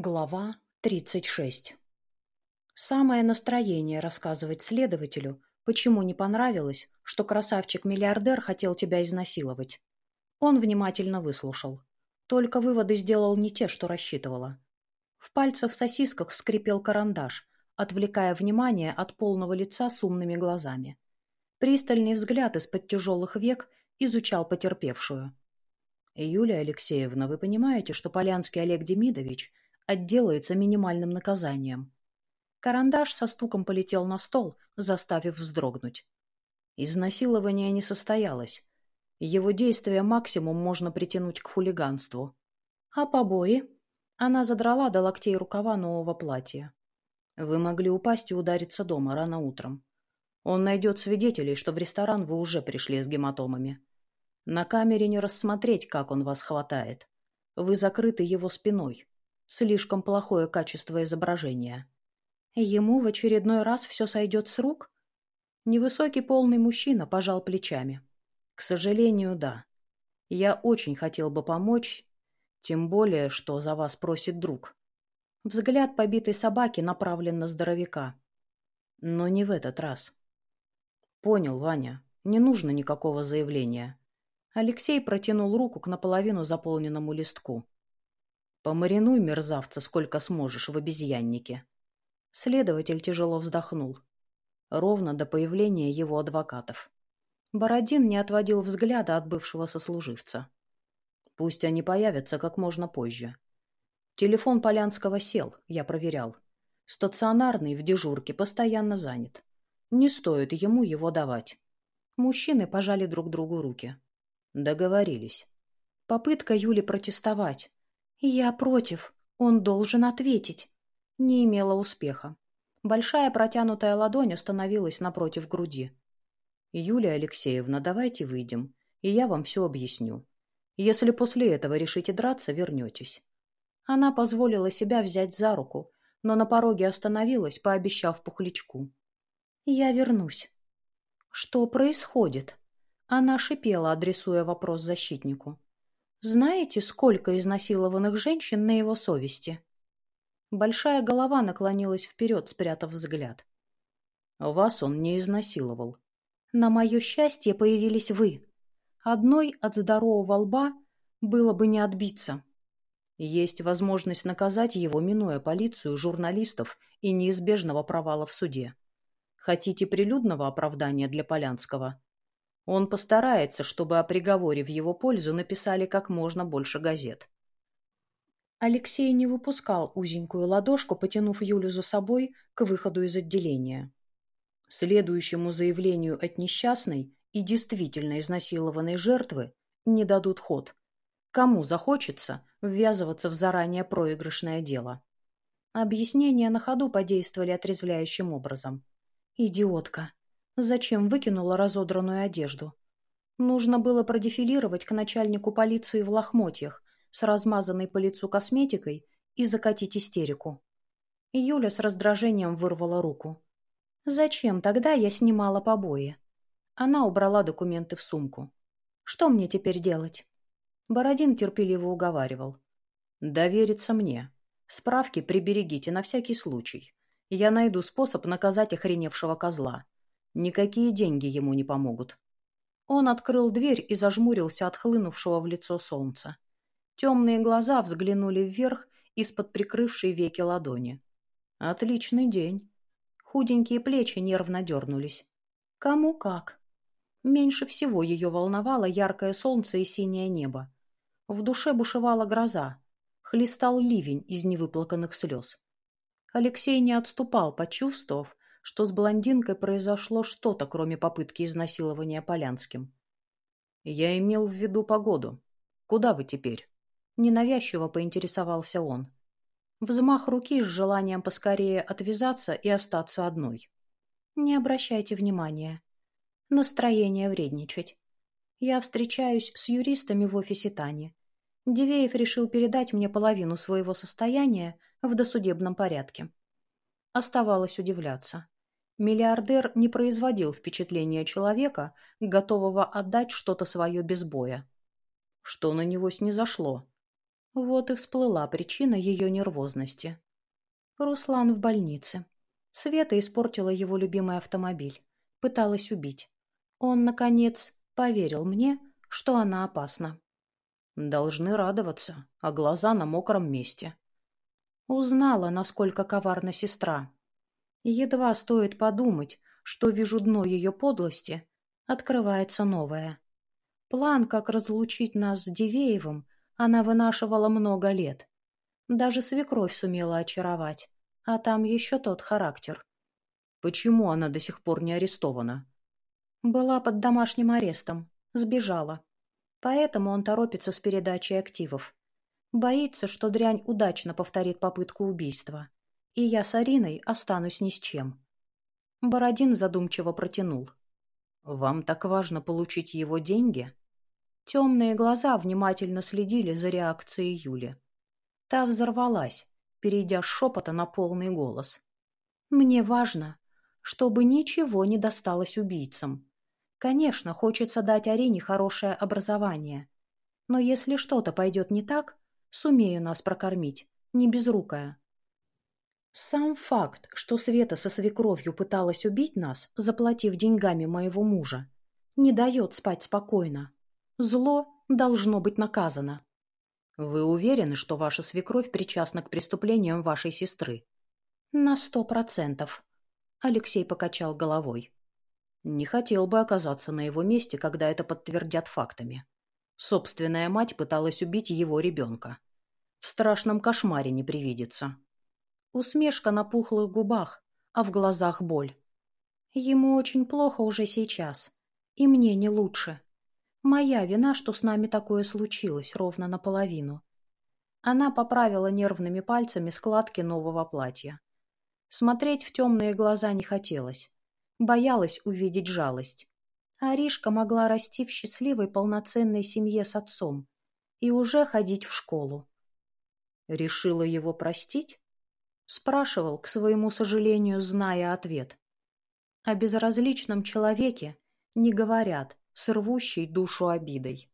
Глава 36 Самое настроение рассказывать следователю, почему не понравилось, что красавчик-миллиардер хотел тебя изнасиловать. Он внимательно выслушал. Только выводы сделал не те, что рассчитывала. В пальцах-сосисках скрипел карандаш, отвлекая внимание от полного лица с умными глазами. Пристальный взгляд из-под тяжелых век изучал потерпевшую. «Юлия Алексеевна, вы понимаете, что Полянский Олег Демидович – отделается минимальным наказанием. Карандаш со стуком полетел на стол, заставив вздрогнуть. Изнасилование не состоялось. Его действия максимум можно притянуть к хулиганству. А побои? Она задрала до локтей рукава нового платья. Вы могли упасть и удариться дома рано утром. Он найдет свидетелей, что в ресторан вы уже пришли с гематомами. На камере не рассмотреть, как он вас хватает. Вы закрыты его спиной. Слишком плохое качество изображения. Ему в очередной раз все сойдет с рук? Невысокий полный мужчина пожал плечами. К сожалению, да. Я очень хотел бы помочь, тем более, что за вас просит друг. Взгляд побитой собаки направлен на здоровяка. Но не в этот раз. Понял, Ваня. Не нужно никакого заявления. Алексей протянул руку к наполовину заполненному листку. Помаринуй мерзавца сколько сможешь в обезьяннике. Следователь тяжело вздохнул. Ровно до появления его адвокатов. Бородин не отводил взгляда от бывшего сослуживца. Пусть они появятся как можно позже. Телефон Полянского сел, я проверял. Стационарный в дежурке постоянно занят. Не стоит ему его давать. Мужчины пожали друг другу руки. Договорились. Попытка Юли протестовать, «Я против. Он должен ответить». Не имела успеха. Большая протянутая ладонь остановилась напротив груди. «Юлия Алексеевна, давайте выйдем, и я вам все объясню. Если после этого решите драться, вернетесь». Она позволила себя взять за руку, но на пороге остановилась, пообещав пухлячку. «Я вернусь». «Что происходит?» Она шипела, адресуя вопрос защитнику. Знаете, сколько изнасилованных женщин на его совести? Большая голова наклонилась вперед, спрятав взгляд. Вас он не изнасиловал. На мое счастье появились вы. Одной от здорового лба было бы не отбиться. Есть возможность наказать его, минуя полицию, журналистов и неизбежного провала в суде. Хотите прилюдного оправдания для Полянского? Он постарается, чтобы о приговоре в его пользу написали как можно больше газет. Алексей не выпускал узенькую ладошку, потянув Юлю за собой к выходу из отделения. Следующему заявлению от несчастной и действительно изнасилованной жертвы не дадут ход. Кому захочется ввязываться в заранее проигрышное дело? Объяснения на ходу подействовали отрезвляющим образом. «Идиотка! Зачем выкинула разодранную одежду? Нужно было продефилировать к начальнику полиции в лохмотьях с размазанной по лицу косметикой и закатить истерику. Юля с раздражением вырвала руку. «Зачем тогда я снимала побои?» Она убрала документы в сумку. «Что мне теперь делать?» Бородин терпеливо уговаривал. «Довериться мне. Справки приберегите на всякий случай. Я найду способ наказать охреневшего козла. Никакие деньги ему не помогут. Он открыл дверь и зажмурился от хлынувшего в лицо солнца. Темные глаза взглянули вверх из-под прикрывшей веки ладони. Отличный день. Худенькие плечи нервно дернулись. Кому как. Меньше всего ее волновало яркое солнце и синее небо. В душе бушевала гроза. Хлестал ливень из невыплаканных слез. Алексей не отступал, почувствовав, что с блондинкой произошло что-то, кроме попытки изнасилования Полянским. «Я имел в виду погоду. Куда вы теперь?» Ненавязчиво поинтересовался он. Взмах руки с желанием поскорее отвязаться и остаться одной. «Не обращайте внимания. Настроение вредничать. Я встречаюсь с юристами в офисе Тани. Дивеев решил передать мне половину своего состояния в досудебном порядке. Оставалось удивляться. Миллиардер не производил впечатления человека, готового отдать что-то свое без боя. Что на него снизошло? Вот и всплыла причина ее нервозности. Руслан в больнице. Света испортила его любимый автомобиль. Пыталась убить. Он, наконец, поверил мне, что она опасна. Должны радоваться, а глаза на мокром месте. Узнала, насколько коварна сестра. Едва стоит подумать, что вижу дно ее подлости, открывается новое. План, как разлучить нас с Дивеевым, она вынашивала много лет. Даже свекровь сумела очаровать, а там еще тот характер. Почему она до сих пор не арестована? Была под домашним арестом, сбежала. Поэтому он торопится с передачей активов. Боится, что дрянь удачно повторит попытку убийства. И я с Ариной останусь ни с чем. Бородин задумчиво протянул. «Вам так важно получить его деньги?» Темные глаза внимательно следили за реакцией Юли. Та взорвалась, перейдя с шепота на полный голос. «Мне важно, чтобы ничего не досталось убийцам. Конечно, хочется дать Арине хорошее образование. Но если что-то пойдет не так, сумею нас прокормить, не безрукая. Сам факт, что Света со свекровью пыталась убить нас, заплатив деньгами моего мужа, не дает спать спокойно. Зло должно быть наказано. Вы уверены, что ваша свекровь причастна к преступлениям вашей сестры? На сто процентов. Алексей покачал головой. Не хотел бы оказаться на его месте, когда это подтвердят фактами. Собственная мать пыталась убить его ребенка. В страшном кошмаре не привидится. Усмешка на пухлых губах, а в глазах боль. Ему очень плохо уже сейчас. И мне не лучше. Моя вина, что с нами такое случилось, ровно наполовину. Она поправила нервными пальцами складки нового платья. Смотреть в темные глаза не хотелось. Боялась увидеть жалость. Аришка могла расти в счастливой полноценной семье с отцом и уже ходить в школу. Решила его простить? Спрашивал, к своему сожалению, зная ответ. О безразличном человеке не говорят, с рвущей душу обидой.